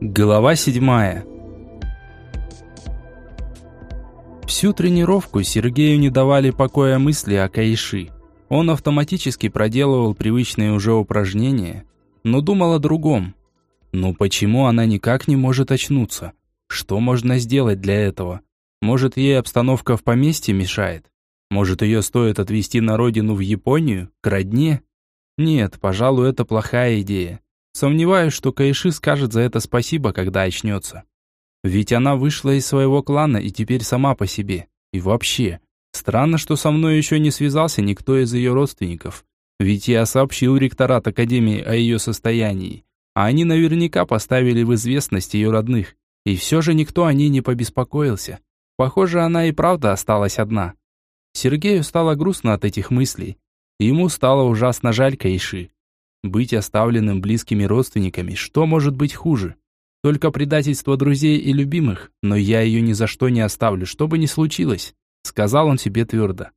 Глава седьмая. Всю тренировку Сергею не давали покоя мысли о Кайши. Он автоматически проделывал привычные уже упражнения, но думал о другом. Ну почему она никак не может очнуться? Что можно сделать для этого? Может, ей обстановка в поместье мешает? Может, ее стоит отвезти на родину в Японию, к родне? Нет, пожалуй, это плохая идея. Сомневаюсь, что Кайши скажет за это спасибо, когда очнется. Ведь она вышла из своего клана и теперь сама по себе. И вообще, странно, что со мной еще не связался никто из ее родственников. Ведь я сообщил ректорат Академии о ее состоянии, а они наверняка поставили в известность ее родных. И все же никто о ней не побеспокоился. Похоже, она и правда осталась одна. Сергею стало грустно от этих мыслей. Ему стало ужасно жаль Кайши. Быть оставленным близкими родственниками, что может быть хуже? Только предательство друзей и любимых, но я ее ни за что не оставлю, что бы ни случилось, сказал он себе твердо.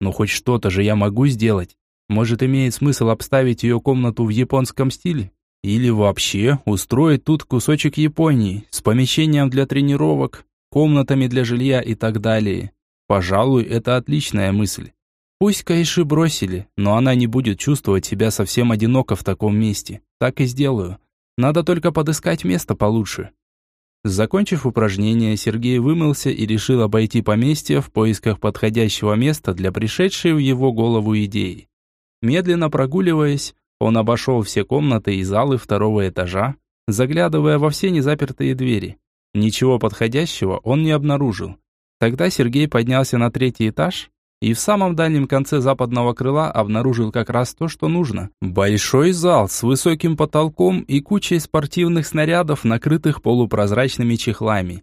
Но хоть что-то же я могу сделать. Может, имеет смысл обставить ее комнату в японском стиле? Или вообще устроить тут кусочек Японии с помещением для тренировок, комнатами для жилья и так далее. Пожалуй, это отличная мысль. Пусть Кайши бросили, но она не будет чувствовать себя совсем одиноко в таком месте. Так и сделаю. Надо только подыскать место получше. Закончив упражнение, Сергей вымылся и решил обойти поместье в поисках подходящего места для пришедшей в его голову идеи. Медленно прогуливаясь, он обошел все комнаты и залы второго этажа, заглядывая во все незапертые двери. Ничего подходящего он не обнаружил. Тогда Сергей поднялся на третий этаж и в самом дальнем конце западного крыла обнаружил как раз то, что нужно. Большой зал с высоким потолком и кучей спортивных снарядов, накрытых полупрозрачными чехлами.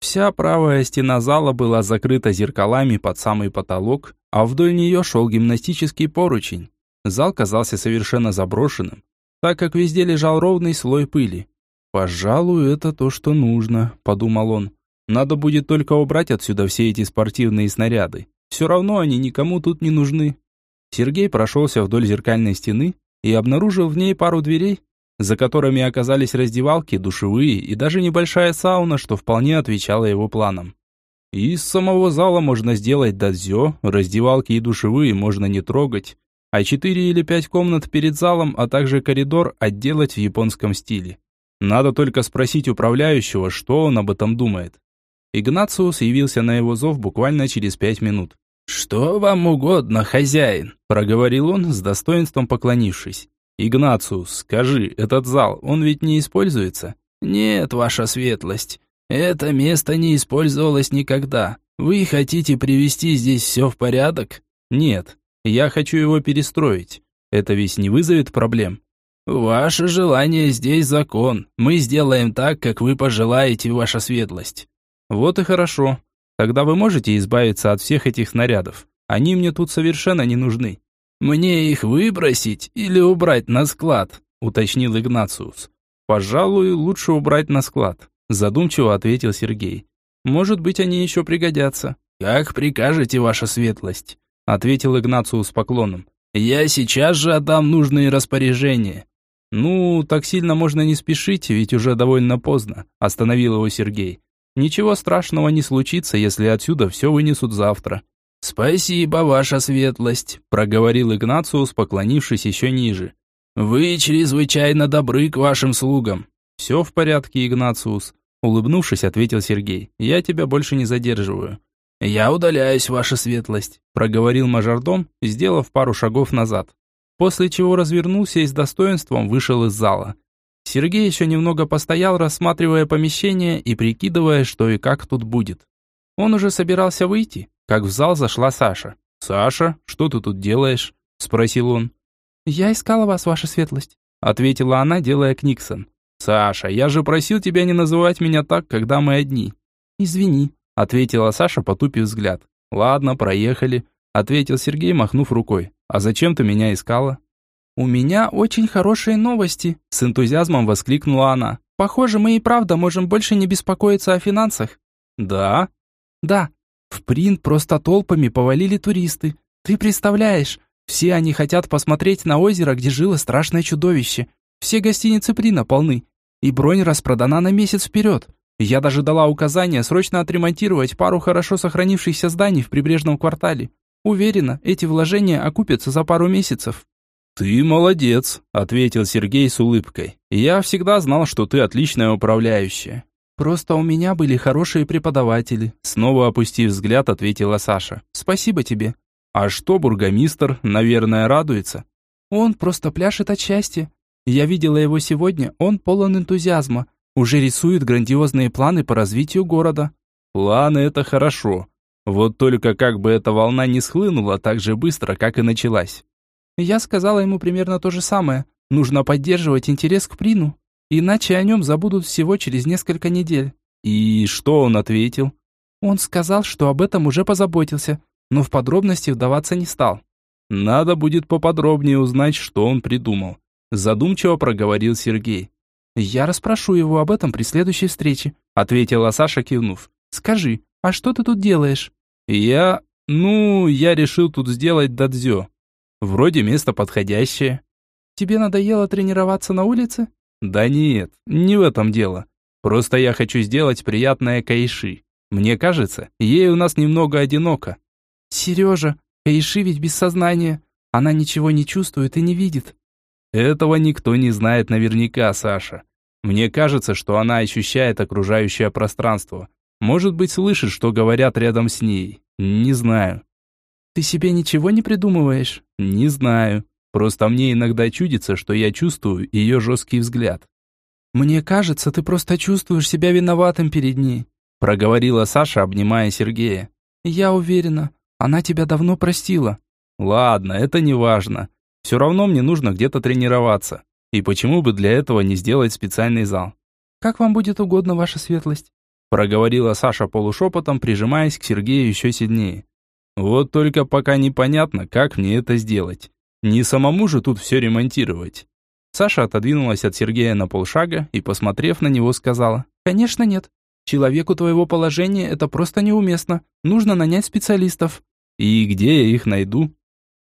Вся правая стена зала была закрыта зеркалами под самый потолок, а вдоль нее шел гимнастический поручень. Зал казался совершенно заброшенным, так как везде лежал ровный слой пыли. «Пожалуй, это то, что нужно», – подумал он. «Надо будет только убрать отсюда все эти спортивные снаряды. Все равно они никому тут не нужны. Сергей прошелся вдоль зеркальной стены и обнаружил в ней пару дверей, за которыми оказались раздевалки, душевые и даже небольшая сауна, что вполне отвечало его планам. Из самого зала можно сделать дадзё, раздевалки и душевые можно не трогать, а четыре или пять комнат перед залом, а также коридор отделать в японском стиле. Надо только спросить управляющего, что он об этом думает. Игнациус явился на его зов буквально через пять минут. «Что вам угодно, хозяин?» – проговорил он, с достоинством поклонившись. «Игнациус, скажи, этот зал, он ведь не используется?» «Нет, ваша светлость, это место не использовалось никогда. Вы хотите привести здесь все в порядок?» «Нет, я хочу его перестроить. Это ведь не вызовет проблем?» «Ваше желание здесь закон. Мы сделаем так, как вы пожелаете, ваша светлость». Вот и хорошо. Тогда вы можете избавиться от всех этих снарядов. Они мне тут совершенно не нужны. Мне их выбросить или убрать на склад, уточнил Игнациус. Пожалуй, лучше убрать на склад, задумчиво ответил Сергей. Может быть, они еще пригодятся. Как прикажете, ваша светлость, ответил Игнациус поклоном. Я сейчас же отдам нужные распоряжения. Ну, так сильно можно не спешить, ведь уже довольно поздно, остановил его Сергей. Ничего страшного не случится, если отсюда все вынесут завтра. «Спасибо, ваша светлость», – проговорил Игнациус, поклонившись еще ниже. «Вы чрезвычайно добры к вашим слугам». «Все в порядке, Игнациус», – улыбнувшись, ответил Сергей. «Я тебя больше не задерживаю». «Я удаляюсь, ваша светлость», – проговорил мажордом, сделав пару шагов назад. После чего развернулся и с достоинством вышел из зала. Сергей еще немного постоял, рассматривая помещение и прикидывая, что и как тут будет. Он уже собирался выйти, как в зал зашла Саша. «Саша, что ты тут делаешь?» – спросил он. «Я искала вас, ваша светлость», – ответила она, делая книксон. «Саша, я же просил тебя не называть меня так, когда мы одни». «Извини», – ответила Саша, потупив взгляд. «Ладно, проехали», – ответил Сергей, махнув рукой. «А зачем ты меня искала?» «У меня очень хорошие новости», – с энтузиазмом воскликнула она. «Похоже, мы и правда можем больше не беспокоиться о финансах». «Да?» «Да. В Принт просто толпами повалили туристы. Ты представляешь, все они хотят посмотреть на озеро, где жило страшное чудовище. Все гостиницы Прина полны. И бронь распродана на месяц вперед. Я даже дала указание срочно отремонтировать пару хорошо сохранившихся зданий в прибрежном квартале. Уверена, эти вложения окупятся за пару месяцев. «Ты молодец», — ответил Сергей с улыбкой. «Я всегда знал, что ты отличная управляющая». «Просто у меня были хорошие преподаватели», — снова опустив взгляд, ответила Саша. «Спасибо тебе». «А что бургомистр, наверное, радуется?» «Он просто пляшет от счастья. Я видела его сегодня, он полон энтузиазма. Уже рисует грандиозные планы по развитию города». «Планы — это хорошо. Вот только как бы эта волна не схлынула так же быстро, как и началась». Я сказала ему примерно то же самое. Нужно поддерживать интерес к Прину, иначе о нем забудут всего через несколько недель. И что он ответил? Он сказал, что об этом уже позаботился, но в подробности вдаваться не стал. Надо будет поподробнее узнать, что он придумал. Задумчиво проговорил Сергей. «Я расспрошу его об этом при следующей встрече», ответила Саша, кивнув. «Скажи, а что ты тут делаешь?» «Я... ну, я решил тут сделать дадзё. Вроде место подходящее. Тебе надоело тренироваться на улице? Да нет, не в этом дело. Просто я хочу сделать приятное Кайши. Мне кажется, ей у нас немного одиноко. Сережа, Кайши ведь без сознания. Она ничего не чувствует и не видит. Этого никто не знает наверняка, Саша. Мне кажется, что она ощущает окружающее пространство. Может быть, слышит, что говорят рядом с ней. Не знаю. Ты себе ничего не придумываешь? Не знаю. Просто мне иногда чудится, что я чувствую ее жесткий взгляд. Мне кажется, ты просто чувствуешь себя виноватым перед ней, проговорила Саша, обнимая Сергея. Я уверена, она тебя давно простила. Ладно, это не важно. Все равно мне нужно где-то тренироваться. И почему бы для этого не сделать специальный зал? Как вам будет угодно, ваша светлость, проговорила Саша полушепотом, прижимаясь к Сергею еще сильнее. Вот только пока непонятно, как мне это сделать. Не самому же тут все ремонтировать. Саша отодвинулась от Сергея на полшага и, посмотрев на него, сказала, «Конечно нет. Человеку твоего положения это просто неуместно. Нужно нанять специалистов». «И где я их найду?»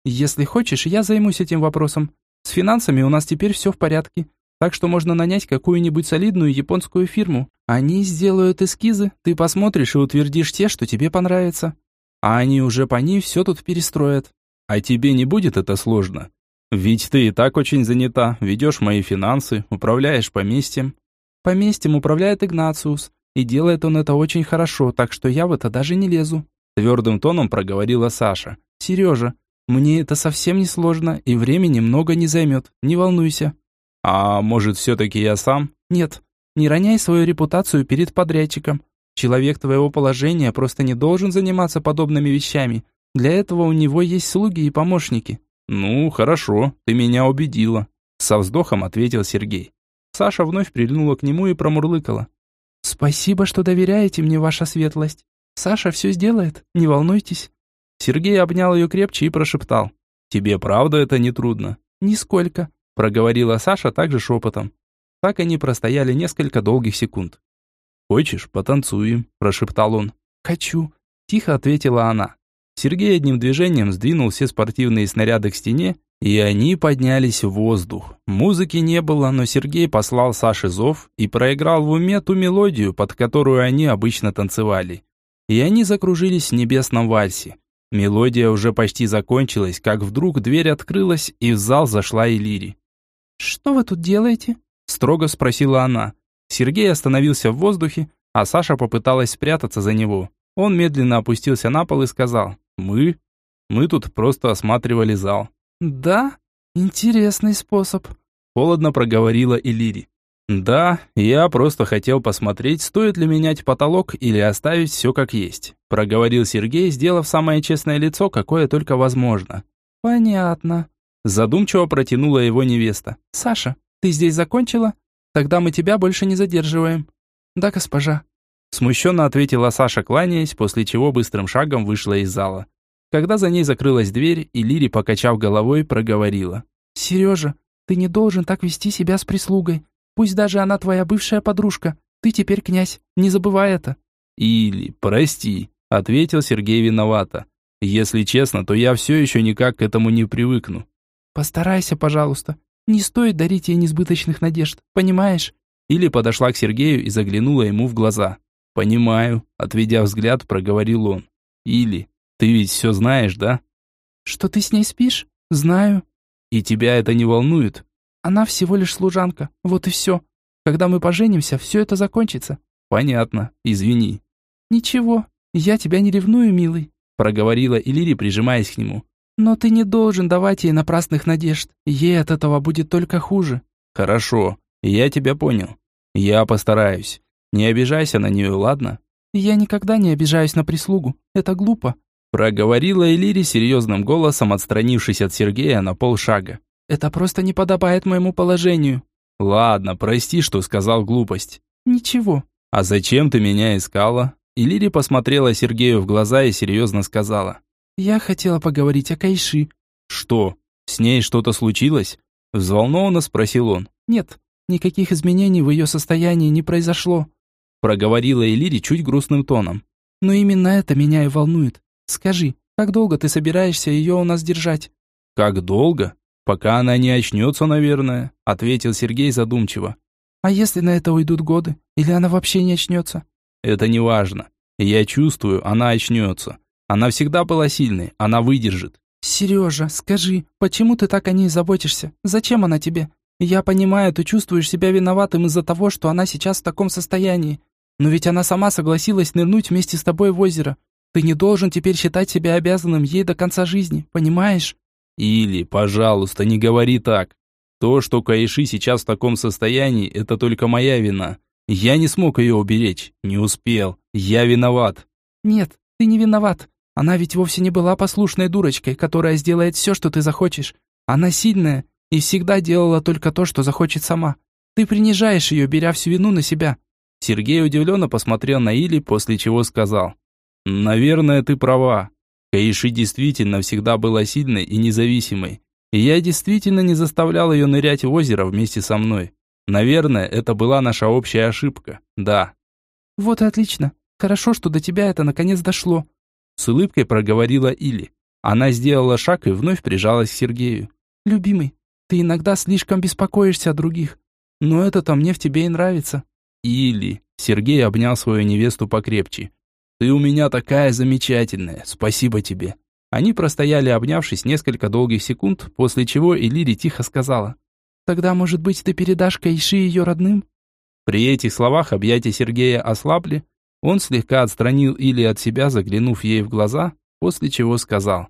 «Если хочешь, я займусь этим вопросом. С финансами у нас теперь все в порядке. Так что можно нанять какую-нибудь солидную японскую фирму. Они сделают эскизы, ты посмотришь и утвердишь те, что тебе понравится. А они уже по ней все тут перестроят. А тебе не будет это сложно? Ведь ты и так очень занята, ведешь мои финансы, управляешь поместьем. Поместьем управляет Игнациус, и делает он это очень хорошо, так что я в это даже не лезу. Твердым тоном проговорила Саша. Сережа, мне это совсем не сложно, и времени много не займет, не волнуйся. А может, все-таки я сам? Нет, не роняй свою репутацию перед подрядчиком. Человек твоего положения просто не должен заниматься подобными вещами. Для этого у него есть слуги и помощники». «Ну, хорошо, ты меня убедила», — со вздохом ответил Сергей. Саша вновь прильнула к нему и промурлыкала. «Спасибо, что доверяете мне, ваша светлость. Саша все сделает, не волнуйтесь». Сергей обнял ее крепче и прошептал. «Тебе правда это не трудно?» «Нисколько», — проговорила Саша также шепотом. Так они простояли несколько долгих секунд. «Хочешь, потанцуем?» – прошептал он. «Хочу», – тихо ответила она. Сергей одним движением сдвинул все спортивные снаряды к стене, и они поднялись в воздух. Музыки не было, но Сергей послал Саше зов и проиграл в уме ту мелодию, под которую они обычно танцевали. И они закружились в небесном вальсе. Мелодия уже почти закончилась, как вдруг дверь открылась, и в зал зашла Элири. «Что вы тут делаете?» – строго спросила она. Сергей остановился в воздухе, а Саша попыталась спрятаться за него. Он медленно опустился на пол и сказал «Мы? Мы тут просто осматривали зал». «Да? Интересный способ», – холодно проговорила Элири. «Да, я просто хотел посмотреть, стоит ли менять потолок или оставить все как есть», – проговорил Сергей, сделав самое честное лицо, какое только возможно. «Понятно», – задумчиво протянула его невеста. «Саша, ты здесь закончила?» Тогда мы тебя больше не задерживаем». «Да, госпожа». Смущенно ответила Саша, кланяясь, после чего быстрым шагом вышла из зала. Когда за ней закрылась дверь, и Лири, покачав головой, проговорила. «Сережа, ты не должен так вести себя с прислугой. Пусть даже она твоя бывшая подружка. Ты теперь князь, не забывай это». «Или, прости», — ответил Сергей виновато. «Если честно, то я все еще никак к этому не привыкну». «Постарайся, пожалуйста. Не стоит дарить ей несбыточных надежд, понимаешь? Или подошла к Сергею и заглянула ему в глаза. «Понимаю», — отведя взгляд, проговорил он. «Или, ты ведь все знаешь, да?» «Что ты с ней спишь? Знаю». «И тебя это не волнует?» «Она всего лишь служанка, вот и все. Когда мы поженимся, все это закончится». «Понятно, извини». «Ничего, я тебя не ревную, милый», — проговорила Илири, прижимаясь к нему. «Но ты не должен давать ей напрасных надежд. Ей от этого будет только хуже». «Хорошо, я тебя понял. Я постараюсь. Не обижайся на нее, ладно?» «Я никогда не обижаюсь на прислугу. Это глупо», — проговорила Элири серьезным голосом, отстранившись от Сергея на полшага. «Это просто не подобает моему положению». «Ладно, прости, что сказал глупость». «Ничего». «А зачем ты меня искала?» Илири посмотрела Сергею в глаза и серьезно сказала. «Я хотела поговорить о Кайши». «Что? С ней что-то случилось?» Взволнованно спросил он. «Нет, никаких изменений в ее состоянии не произошло», проговорила Элири чуть грустным тоном. «Но именно это меня и волнует. Скажи, как долго ты собираешься ее у нас держать?» «Как долго? Пока она не очнется, наверное», ответил Сергей задумчиво. «А если на это уйдут годы? Или она вообще не очнется?» «Это не важно. Я чувствую, она очнется. Она всегда была сильной, она выдержит». «Сережа, скажи, почему ты так о ней заботишься? Зачем она тебе? Я понимаю, ты чувствуешь себя виноватым из-за того, что она сейчас в таком состоянии. Но ведь она сама согласилась нырнуть вместе с тобой в озеро. Ты не должен теперь считать себя обязанным ей до конца жизни, понимаешь?» «Или, пожалуйста, не говори так. То, что Каиши сейчас в таком состоянии, это только моя вина. Я не смог ее уберечь, не успел. Я виноват». «Нет, ты не виноват. Она ведь вовсе не была послушной дурочкой, которая сделает все, что ты захочешь. Она сильная и всегда делала только то, что захочет сама. Ты принижаешь ее, беря всю вину на себя». Сергей удивленно посмотрел на Или, после чего сказал. «Наверное, ты права. Каиши действительно всегда была сильной и независимой. И я действительно не заставлял ее нырять в озеро вместе со мной. Наверное, это была наша общая ошибка. Да». «Вот и отлично. Хорошо, что до тебя это наконец дошло». С улыбкой проговорила Или. Она сделала шаг и вновь прижалась к Сергею. «Любимый, ты иногда слишком беспокоишься о других. Но это-то мне в тебе и нравится. Или Сергей обнял свою невесту покрепче. Ты у меня такая замечательная. Спасибо тебе. Они простояли, обнявшись несколько долгих секунд, после чего Элири тихо сказала: "Тогда, может быть, ты передашь Кайши ее родным?" При этих словах объятия Сергея ослабли. Он слегка отстранил Или от себя, заглянув ей в глаза, после чего сказал: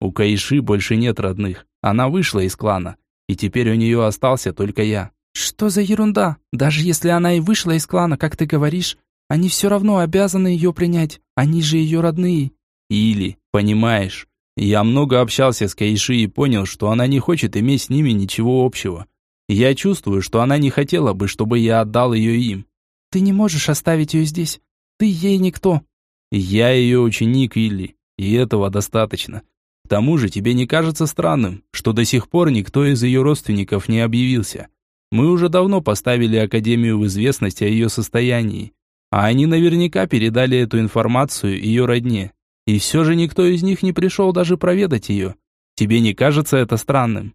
"У Кайши больше нет родных. Она вышла из клана, и теперь у нее остался только я. Что за ерунда? Даже если она и вышла из клана, как ты говоришь, они все равно обязаны ее принять. Они же ее родные. Или, понимаешь, я много общался с Кайши и понял, что она не хочет иметь с ними ничего общего. Я чувствую, что она не хотела бы, чтобы я отдал ее им. Ты не можешь оставить ее здесь. Ты ей никто. Я ее ученик Или, и этого достаточно. К тому же тебе не кажется странным, что до сих пор никто из ее родственников не объявился? Мы уже давно поставили Академию в известность о ее состоянии, а они наверняка передали эту информацию ее родне. И все же никто из них не пришел даже проведать ее. Тебе не кажется это странным?»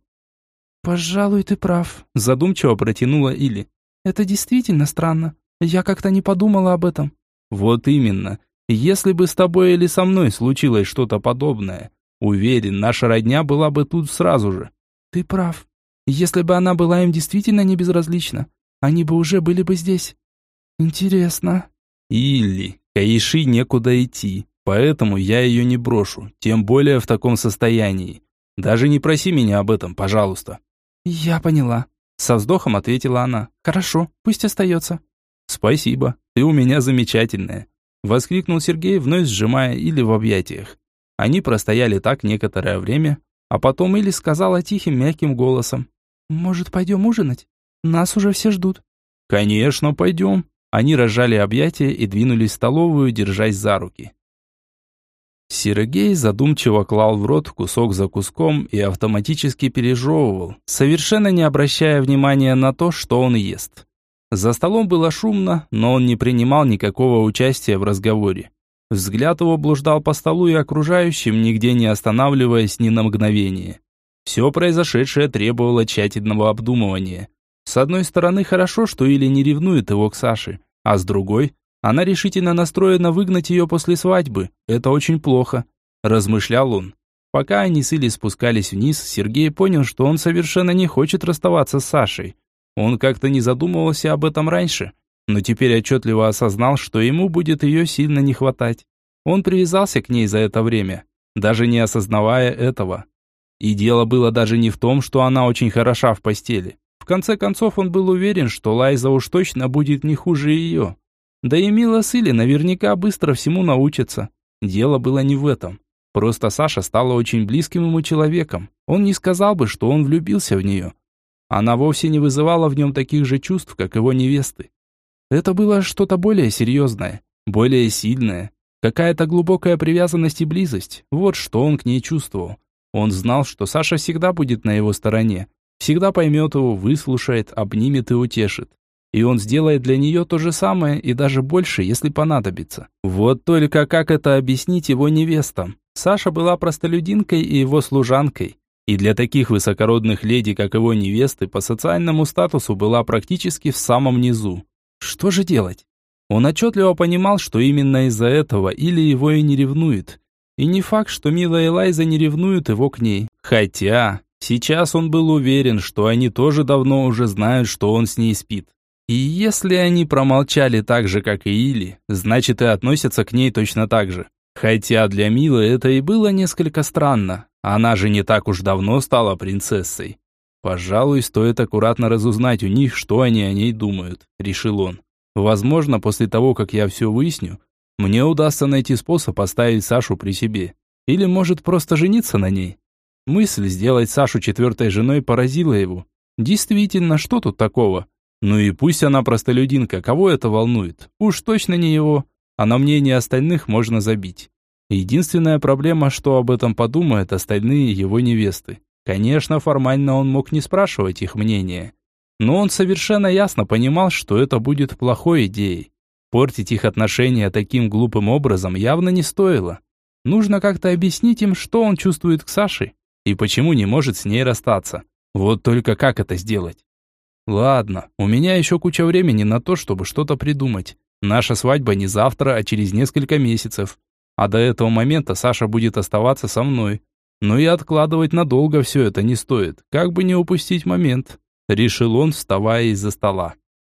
«Пожалуй, ты прав», – задумчиво протянула Или. «Это действительно странно. Я как-то не подумала об этом». «Вот именно. Если бы с тобой или со мной случилось что-то подобное, уверен, наша родня была бы тут сразу же». «Ты прав», если бы она была им действительно не безразлична, они бы уже были бы здесь. Интересно. Или Каиши некуда идти, поэтому я ее не брошу, тем более в таком состоянии. Даже не проси меня об этом, пожалуйста. Я поняла. Со вздохом ответила она. Хорошо, пусть остается. Спасибо, ты у меня замечательная. Воскликнул Сергей, вновь сжимая Или в объятиях. Они простояли так некоторое время, а потом Или сказала тихим мягким голосом. «Может, пойдем ужинать? Нас уже все ждут». «Конечно, пойдем». Они разжали объятия и двинулись в столовую, держась за руки. Сергей задумчиво клал в рот кусок за куском и автоматически пережевывал, совершенно не обращая внимания на то, что он ест. За столом было шумно, но он не принимал никакого участия в разговоре. Взгляд его блуждал по столу и окружающим, нигде не останавливаясь ни на мгновение. Все произошедшее требовало тщательного обдумывания. С одной стороны, хорошо, что Иля не ревнует его к Саше, а с другой, она решительно настроена выгнать ее после свадьбы. Это очень плохо, размышлял он. Пока они с Илей спускались вниз, Сергей понял, что он совершенно не хочет расставаться с Сашей. Он как-то не задумывался об этом раньше, но теперь отчетливо осознал, что ему будет ее сильно не хватать. Он привязался к ней за это время, даже не осознавая этого. И дело было даже не в том, что она очень хороша в постели. В конце концов, он был уверен, что Лайза уж точно будет не хуже ее. Да и Мила с Илли наверняка быстро всему научится. Дело было не в этом. Просто Саша стала очень близким ему человеком. Он не сказал бы, что он влюбился в нее. Она вовсе не вызывала в нем таких же чувств, как его невесты. Это было что-то более серьезное, более сильное. Какая-то глубокая привязанность и близость. Вот что он к ней чувствовал. Он знал, что Саша всегда будет на его стороне. Всегда поймет его, выслушает, обнимет и утешит. И он сделает для нее то же самое и даже больше, если понадобится. Вот только как это объяснить его невестам? Саша была простолюдинкой и его служанкой. И для таких высокородных леди, как его невесты, по социальному статусу была практически в самом низу. Что же делать? Он отчетливо понимал, что именно из-за этого или его и не ревнует, и не факт, что Мила Элайза не ревнует его к ней. Хотя, сейчас он был уверен, что они тоже давно уже знают, что он с ней спит. И если они промолчали так же, как и Или, значит и относятся к ней точно так же. Хотя для Милы это и было несколько странно. Она же не так уж давно стала принцессой. Пожалуй, стоит аккуратно разузнать у них, что они о ней думают, решил он. Возможно, после того, как я все выясню, мне удастся найти способ оставить Сашу при себе. Или, может, просто жениться на ней. Мысль сделать Сашу четвертой женой поразила его. Действительно, что тут такого? Ну и пусть она простолюдинка, кого это волнует? Уж точно не его. А на мнение остальных можно забить. Единственная проблема, что об этом подумают остальные его невесты. Конечно, формально он мог не спрашивать их мнения. Но он совершенно ясно понимал, что это будет плохой идеей. Портить их отношения таким глупым образом явно не стоило. Нужно как-то объяснить им, что он чувствует к Саше и почему не может с ней расстаться. Вот только как это сделать? Ладно, у меня еще куча времени на то, чтобы что-то придумать. Наша свадьба не завтра, а через несколько месяцев. А до этого момента Саша будет оставаться со мной. Но и откладывать надолго все это не стоит, как бы не упустить момент. Решил он, вставая из-за стола.